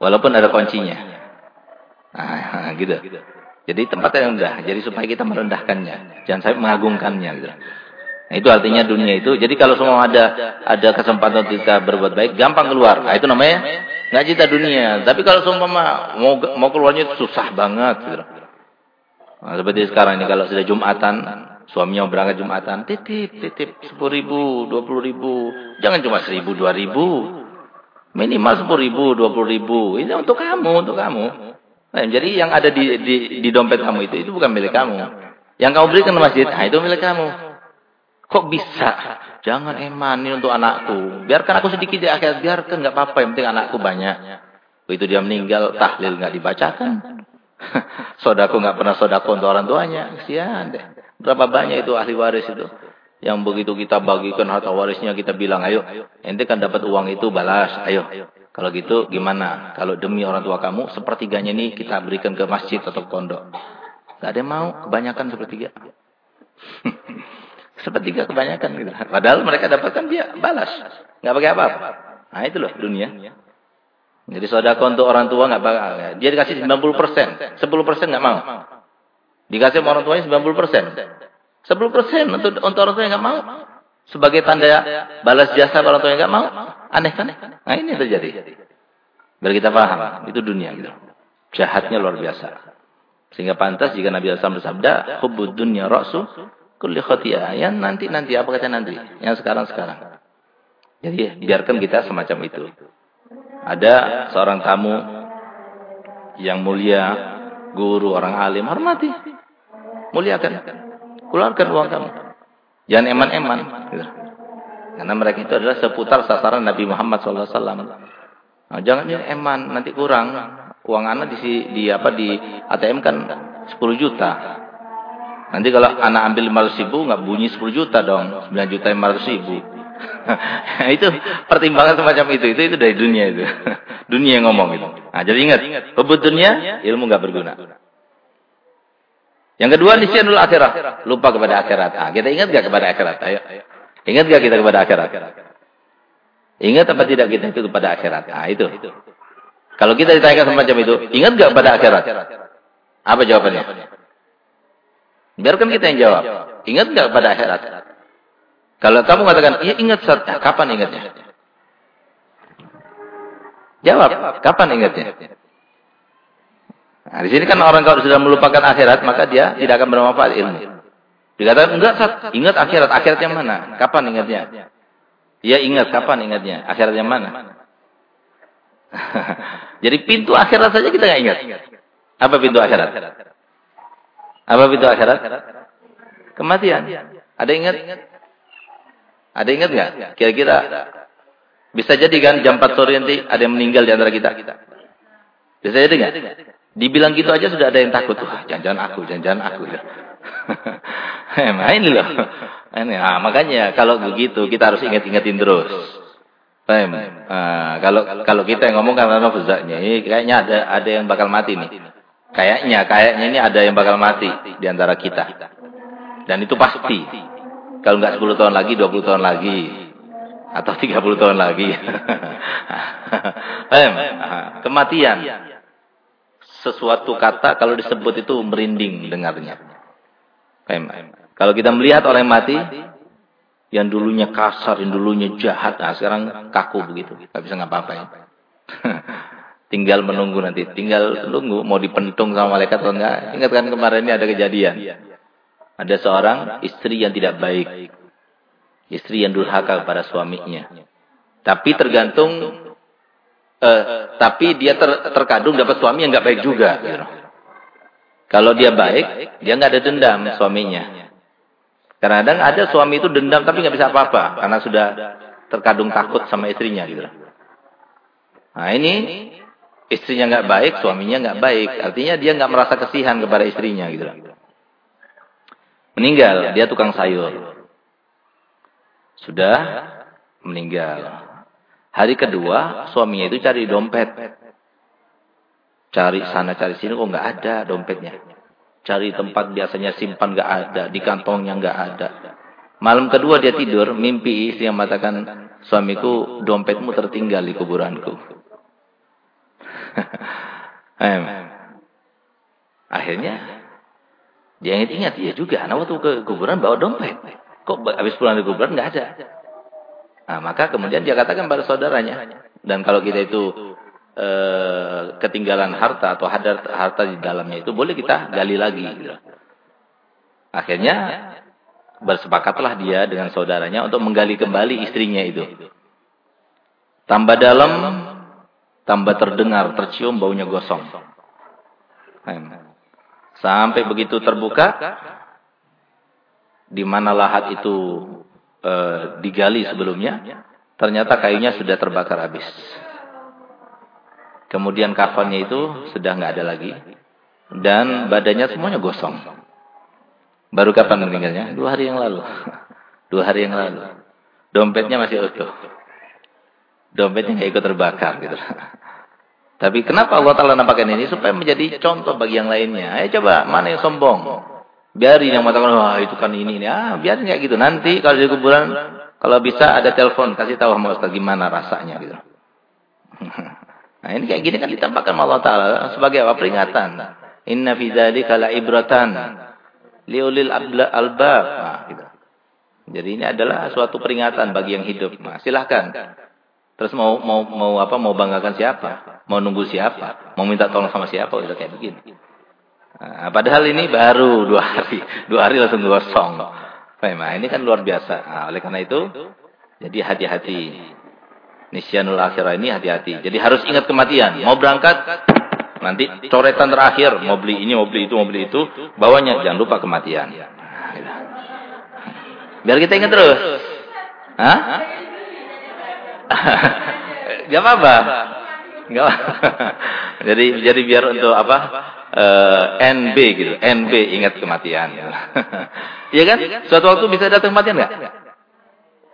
Walaupun ada kuncinya. Nah, gitu. Jadi tempatnya yang rendah. Jadi supaya kita merendahkannya. Jangan sampai mengagungkannya. Gitu. Nah, itu artinya dunia itu. Jadi kalau semua ada ada kesempatan kita berbuat baik, gampang keluar. Nah, itu namanya nggak cita dunia. Tapi kalau semua mau mau keluarnya itu susah banget. Gitu. Nah, seperti sekarang ini kalau sudah Jumatan, suaminya berangkat Jumatan, titip, titip, sepuluh ribu, dua puluh ribu. Jangan cuma seribu, dua ribu. Minimal sepuluh ribu, dua puluh ribu. Ini untuk kamu, untuk kamu. Nah, jadi yang ada di, di, di dompet kamu itu, itu bukan milik kamu. Yang kamu berikan ke masjid, nah, itu milik kamu. Kok bisa? Jangan eman, ini untuk anakku. Biarkan aku sedikit di akhirat, biarkan, nggak apa-apa. Yang penting anakku banyak. Begitu dia meninggal, tahlil nggak dibacakan. Sodaku nggak pernah sodako untuk orang tuanya. Kesian deh. Berapa banyak itu ahli waris itu. Yang begitu kita bagikan harta warisnya kita bilang, ayo, ente kan dapat uang itu balas, ayo. Kalau gitu gimana? Kalau demi orang tua kamu, sepertiganya ini kita berikan ke masjid atau pondok. Gak ada yang mau, kebanyakan sepertiga. sepertiga kebanyakan gitu. Padahal mereka dapatkan dia balas. Gak pakai apa-apa. Nah itu loh dunia. Jadi sodako untuk orang tua nggak bakal. Dia dikasih 90 persen, 10 persen nggak mau. Dikasih orang tuanya 90 persen. 10 persen untuk, untuk orang tua nggak mau. Sebagai tanda balas jasa orang tua yang nggak mau. Aneh kan? Nah ini terjadi. Biar kita paham. Itu dunia gitu. Jahatnya luar biasa. Sehingga pantas jika Nabi SAW bersabda. Hubbud dunya ra'su kulli khotiyah. Yang nanti-nanti. Apa kata nanti? Yang sekarang-sekarang. Jadi biarkan kita semacam itu. Ada seorang tamu yang mulia. Guru, orang alim. Hormati. Muliakan. Keluarkan uang kamu. Jangan eman-eman. Karena mereka itu adalah seputar sasaran Nabi Muhammad SAW. Nah, jangan eman, nanti kurang. Uang anak di, di apa di ATM kan 10 juta. Nanti kalau anak ambil 500 ribu, nggak bunyi 10 juta dong. 9 juta 500 ribu. itu pertimbangan semacam itu. Itu itu dari dunia itu. dunia yang ngomong itu. Nah, jadi ingat, kebut dunia, ilmu nggak berguna. Yang kedua nisyanul akhirat. Lupa kepada akhirat. Ah, kita ingat gak kepada akhirat? Ayo. Ingat gak kita kepada akhirat? Ingat apa tidak kita itu kepada akhirat? Ah, itu. Kalau kita ditanyakan semacam itu, ingat gak kepada akhirat? Apa jawabannya? Biarkan kita yang jawab. Ingat gak kepada akhirat? Kalau kamu katakan, iya ingat saat, ya, kapan ingatnya? Jawab, kapan ingatnya? Nah, di sini kan orang kalau sudah melupakan akhirat, maka dia tidak akan bermanfaat ilmu. Dikatakan, enggak, Sat, ingat akhirat. Akhirat yang mana? Kapan ingatnya? Ya ingat, kapan ingatnya? Akhirat yang mana? Jadi pintu akhirat saja kita nggak ingat. Apa pintu akhirat? Apa pintu akhirat? Kematian. Ada ingat? Ada ingat nggak? Kira-kira bisa jadi kan jam 4 sore nanti ada yang meninggal di antara kita. Bisa jadi nggak? Dibilang gitu aja sudah ada yang takut. Wah, jangan-jangan aku, jangan-jangan aku. Nah, ini loh. Ini, ah, makanya kalau begitu kita harus ingat-ingatin terus. Paham? Nah, kalau kalau kita yang ngomong memang fuzaknya. Kayaknya ada ada yang bakal mati nih. Kayaknya, kayaknya ini ada yang bakal mati di antara kita. Dan itu pasti. Kalau nggak 10 tahun lagi, 20 tahun lagi. Atau 30 tahun lagi. Kematian sesuatu kata kalau disebut itu merinding dengarnya. Kalau kita melihat orang mati, yang dulunya kasar, yang dulunya jahat, nah sekarang kaku begitu, nggak bisa ngapa-ngapain. tinggal menunggu nanti, tinggal tunggu mau dipentung sama malaikat atau enggak. Ingat kan kemarin ini ada kejadian. Ada seorang istri yang tidak baik. Istri yang durhaka kepada suaminya. Tapi tergantung uh, tapi dia ter, terkadung dapat suami yang nggak baik juga. Kalau dia baik, dia nggak ada dendam suaminya. Kadang-kadang ada suami itu dendam tapi nggak bisa apa-apa karena sudah terkadung takut sama istrinya gitu. Nah ini istrinya nggak baik, suaminya nggak baik. Artinya dia nggak merasa kesihan kepada istrinya gitu. Meninggal, dia tukang sayur. Sudah meninggal. Hari kedua suaminya itu cari dompet. Cari sana cari sini kok nggak ada dompetnya. Cari tempat biasanya simpan nggak ada, di kantongnya nggak ada. Malam kedua dia tidur, mimpi istri yang mengatakan, suamiku dompetmu tertinggal di kuburanku. Akhirnya dia ingat-ingat, ya juga. Nah waktu ke kuburan bawa dompet. Kok habis pulang dari kuburan nggak ada. Nah, maka kemudian dia katakan pada saudaranya. Dan kalau kita itu e, ketinggalan harta atau ada harta di dalamnya itu boleh kita gali lagi. Gitu. Akhirnya bersepakatlah dia dengan saudaranya untuk menggali kembali istrinya itu. Tambah dalam, tambah terdengar, tercium baunya gosong. Sampai begitu terbuka, di mana lahat itu e, digali sebelumnya, ternyata kayunya sudah terbakar habis. Kemudian kafannya itu sudah nggak ada lagi. Dan badannya semuanya gosong. Baru kapan meninggalnya? Dua hari yang lalu. Dua hari yang lalu. Dompetnya masih utuh. Dompetnya nggak ikut terbakar gitu. Tapi kenapa Allah Ta'ala nampakkan ini? Supaya menjadi contoh bagi yang lainnya. Ayo coba, mana yang sombong? Biarin yang mengatakan, wah itu kan ini, ini. Ah, biarin kayak gitu. Nanti kalau di kuburan, kalau bisa ada telepon, kasih tahu sama Ustaz gimana rasanya gitu. nah ini kayak gini kan ditampakkan Allah Ta'ala sebagai apa? Peringatan. Inna fi dzalika ibratan liulil albab. Nah, gitu. Jadi ini adalah suatu peringatan bagi yang hidup. Nah, silahkan Terus mau mau mau apa? Mau banggakan siapa? Mau nunggu siapa? Mau minta tolong sama siapa? Udah kayak begini. Nah, padahal ini baru dua hari, dua hari langsung gosong. Memang ini kan luar biasa. Nah, oleh karena itu, jadi hati-hati. Nisyanul akhirah ini hati-hati. Jadi harus ingat kematian. Mau berangkat, nanti coretan terakhir. Mau beli ini, mau beli itu, mau beli itu. Bawanya jangan lupa kematian. Nah, gitu. Biar kita ingat terus. Hah? Gak apa-apa. Gak apa. jadi jadi biar untuk apa? Uh, eh, NB gitu. NB ingat kematian. Iya kan? Suatu waktu bisa datang kematian nggak?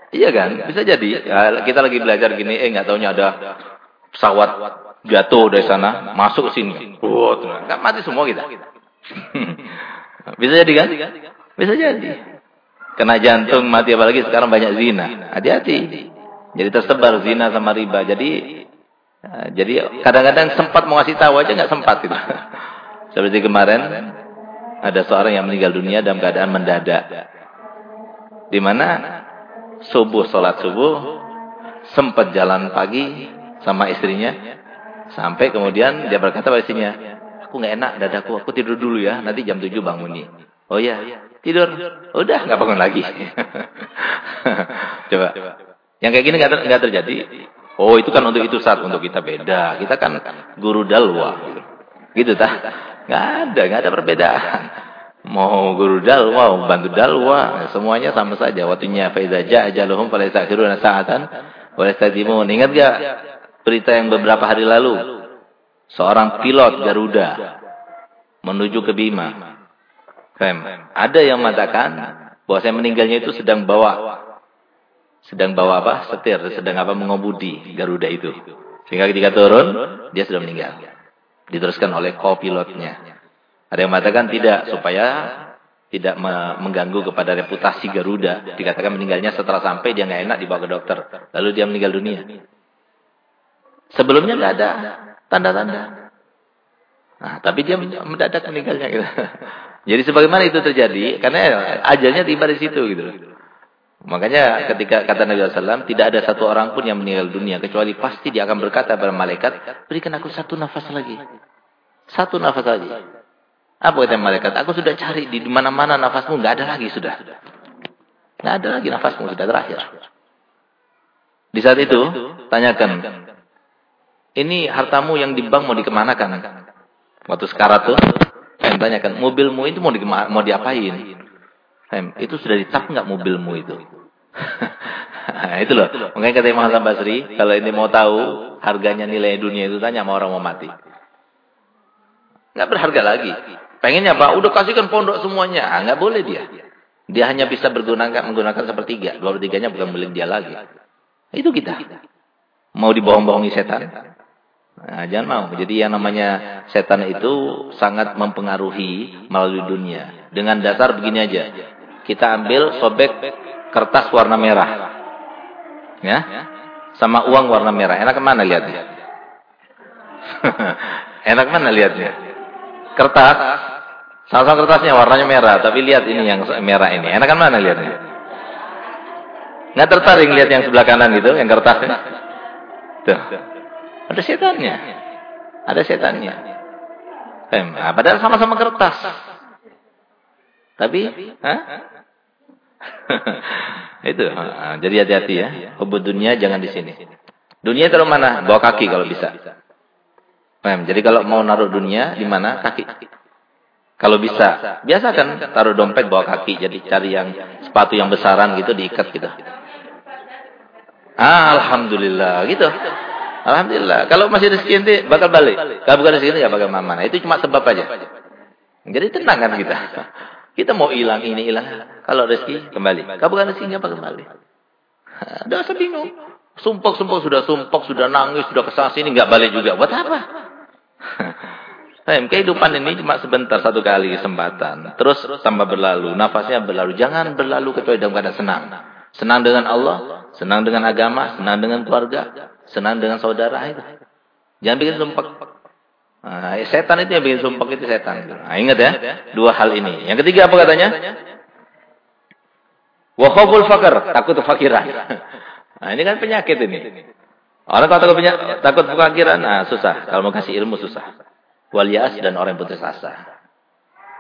Iya kan? Bisa jadi. Ya, kita lagi belajar gini, eh nggak taunya ada pesawat jatuh dari sana, masuk ke sini. Wow, kan mati semua kita. bisa jadi kan? Bisa jadi. Kena jantung mati apalagi sekarang banyak zina. Hati-hati. Jadi tersebar zina sama riba. Jadi ya, jadi kadang-kadang sempat mau ngasih tahu aja nggak sempat itu. Seperti kemarin ada seorang yang meninggal dunia dalam keadaan mendadak. Di mana subuh sholat subuh sempat jalan pagi sama istrinya sampai kemudian dia berkata pada istrinya, aku nggak enak dadaku, aku tidur dulu ya, nanti jam 7 bangun nih. Oh ya, tidur. Udah nggak bangun lagi. Coba. Yang kayak gini nggak ter terjadi. Oh itu kan untuk itu saat untuk kita beda. Kita kan guru dalwa. Gitu tah? Nggak ada, nggak ada perbedaan. Mau guru dalwa, mau bantu dalwa, semuanya sama saja. Waktunya faiza ja'a ajaluhum fala yastakhiruna sa'atan wa yastaqdimun. Ingat gak berita yang beberapa hari lalu? Seorang pilot Garuda menuju ke Bima. Fem. Ada yang mengatakan bahwa saya meninggalnya itu sedang bawa sedang bawa apa? Setir, sedang apa mengemudi Garuda itu. Sehingga ketika turun, dia sudah meninggal. Diteruskan oleh co-pilotnya. Ada yang mengatakan tidak, supaya tidak mengganggu kepada reputasi Garuda. Dikatakan meninggalnya setelah sampai dia nggak enak dibawa ke dokter. Lalu dia meninggal dunia. Sebelumnya nggak ada tanda-tanda. Nah, tapi dia mendadak meninggalnya gitu. Jadi sebagaimana itu terjadi, karena ajalnya tiba di situ gitu. Makanya ketika kata Nabi SAW, tidak ada satu orang pun yang meninggal dunia. Kecuali pasti dia akan berkata kepada malaikat, berikan aku satu nafas lagi. Satu nafas lagi. Apa kata malaikat? Aku sudah cari di mana-mana nafasmu. Nggak ada lagi sudah. Nggak ada lagi nafasmu. Sudah terakhir. Di saat itu, tanyakan. Ini hartamu yang di bank mau dikemanakan? Waktu sekarat tuh, saya tanyakan, mobilmu itu mau, di, mau diapain? Itu sudah ditap nggak mobilmu itu? nah, itu loh. Makanya kata Imam Hasan Basri, kalau ini mau tahu harganya nilai dunia itu tanya sama orang mau mati. Nggak berharga lagi. Pengennya apa? Udah kasihkan pondok semuanya. Ah, nggak boleh dia. Dia hanya bisa bergunakan menggunakan sepertiga. Dua pertiganya bukan milik dia lagi. Itu kita. Mau dibohong-bohongi setan. Nah, jangan mau. Jadi yang namanya setan itu sangat mempengaruhi melalui dunia. Dengan dasar begini aja. Kita ambil sobek kertas warna merah. Ya. Sama uang warna merah. Enak mana lihatnya? Enak mana lihatnya? Kertas Sama-sama kertasnya warnanya merah, tapi lihat ini yang merah ini. Enakan mana lihatnya? Nggak tertarik lihat yang sebelah kanan itu, yang kertasnya. Tuh. Ada setannya. Ada setannya. Padahal sama-sama kertas. Tapi, hah? itu. Jadi hati-hati ya. Hubud dunia jangan di sini. Dunia taruh mana? Bawa kaki kalau bisa. Jadi kalau mau naruh dunia di mana? Kaki. Kalau bisa, biasa kan taruh dompet bawa kaki, jadi cari yang sepatu yang besaran gitu diikat gitu. Ah, Alhamdulillah gitu. Alhamdulillah. Kalau masih rezeki nanti bakal balik. Kalau bukan rezeki nanti gak bakal mana. Itu cuma sebab aja. Jadi tenang kan kita. Kita mau hilang ini hilang. Kalau rezeki kembali. Kalau bukan rezeki bakal kembali. Udah usah. Sumpok-sumpok sudah sumpok, sudah nangis, sudah ke sana sini nggak balik juga. Buat apa? kehidupan ini cuma sebentar satu kali kesempatan. Terus tambah berlalu, nafasnya berlalu. Jangan berlalu kecuali dalam keadaan senang. Senang dengan Allah, senang dengan agama, senang dengan keluarga, senang dengan saudara. Jangan bikin sumpah. Nah, setan itu yang bikin sumpah itu setan. Nah, ingat ya, dua hal ini. Yang ketiga apa katanya? Wa khawful fakir, takut fakiran. Nah, ini kan penyakit ini. Orang kalau takut, takut fakiran, nah susah. Kalau mau kasih ilmu susah wal dan orang yang putus asa.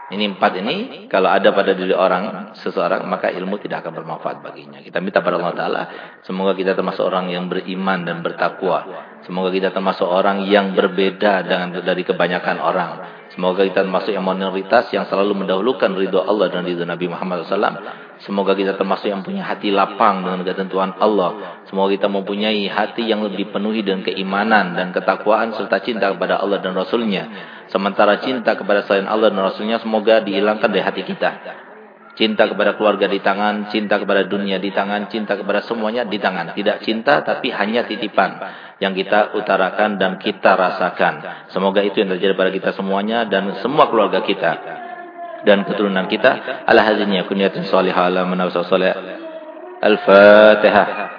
Ini empat ini kalau ada pada diri orang seseorang maka ilmu tidak akan bermanfaat baginya. Kita minta pada Allah Taala semoga kita termasuk orang yang beriman dan bertakwa. Semoga kita termasuk orang yang berbeda dengan dari kebanyakan orang. Semoga kita termasuk yang minoritas yang selalu mendahulukan ridho Allah dan ridho Nabi Muhammad SAW. Semoga kita termasuk yang punya hati lapang dengan ketentuan Allah. Semoga kita mempunyai hati yang lebih penuhi dengan keimanan dan ketakwaan serta cinta kepada Allah dan Rasulnya. Sementara cinta kepada selain Allah dan Rasulnya semoga dihilangkan dari hati kita. Cinta kepada keluarga di tangan, cinta kepada dunia di tangan, cinta kepada semuanya di tangan. Tidak cinta tapi hanya titipan yang kita utarakan dan kita rasakan. Semoga itu yang terjadi pada kita semuanya dan semua keluarga kita dan keturunan kita. Ala kunyatin salihah ala manawsa salih. Al-Fatihah.